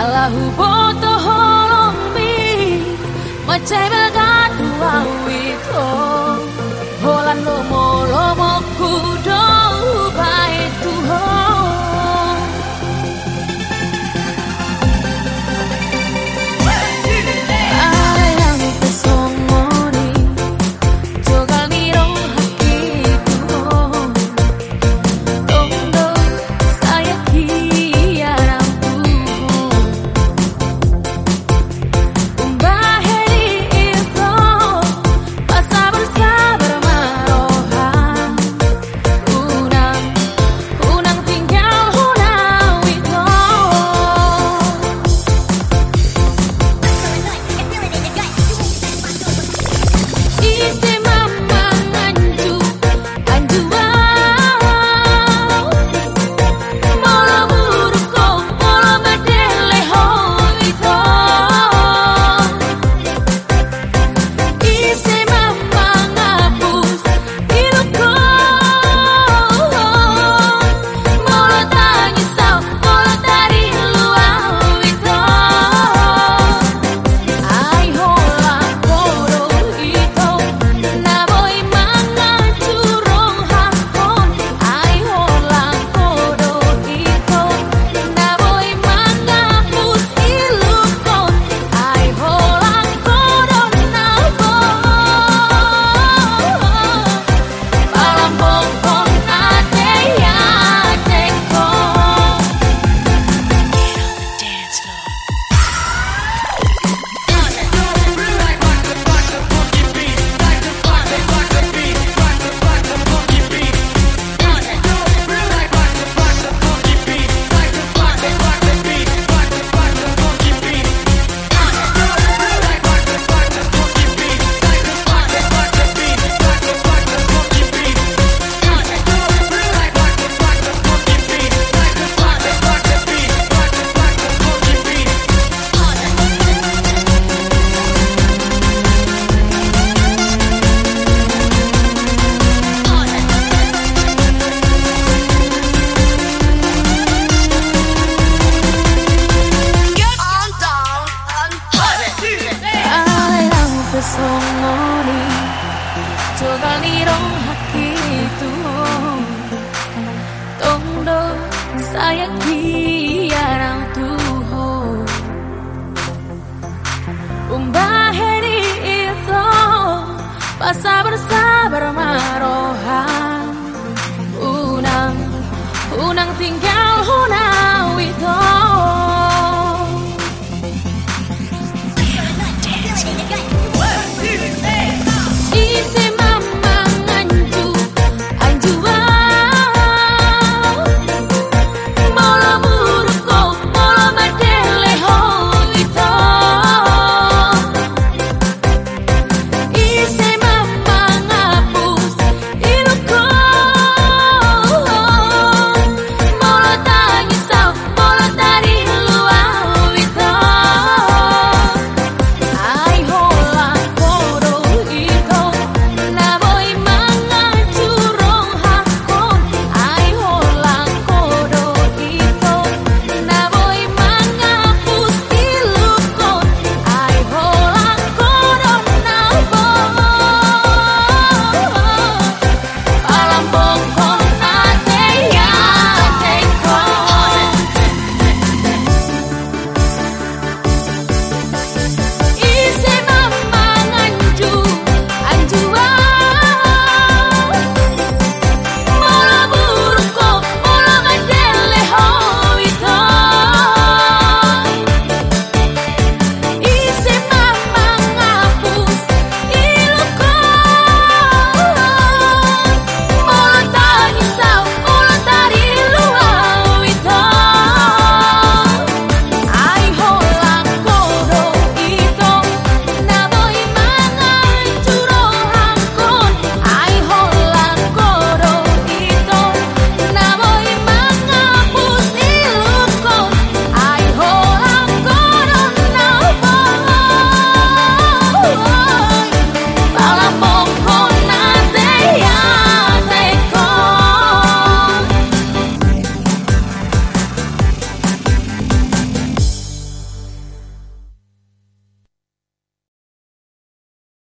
Allah who bought the whole of me, my with Jogal nirong hakitu Tondo sayang kiarang tuho Umbah heri itu Pasar bersabar maroha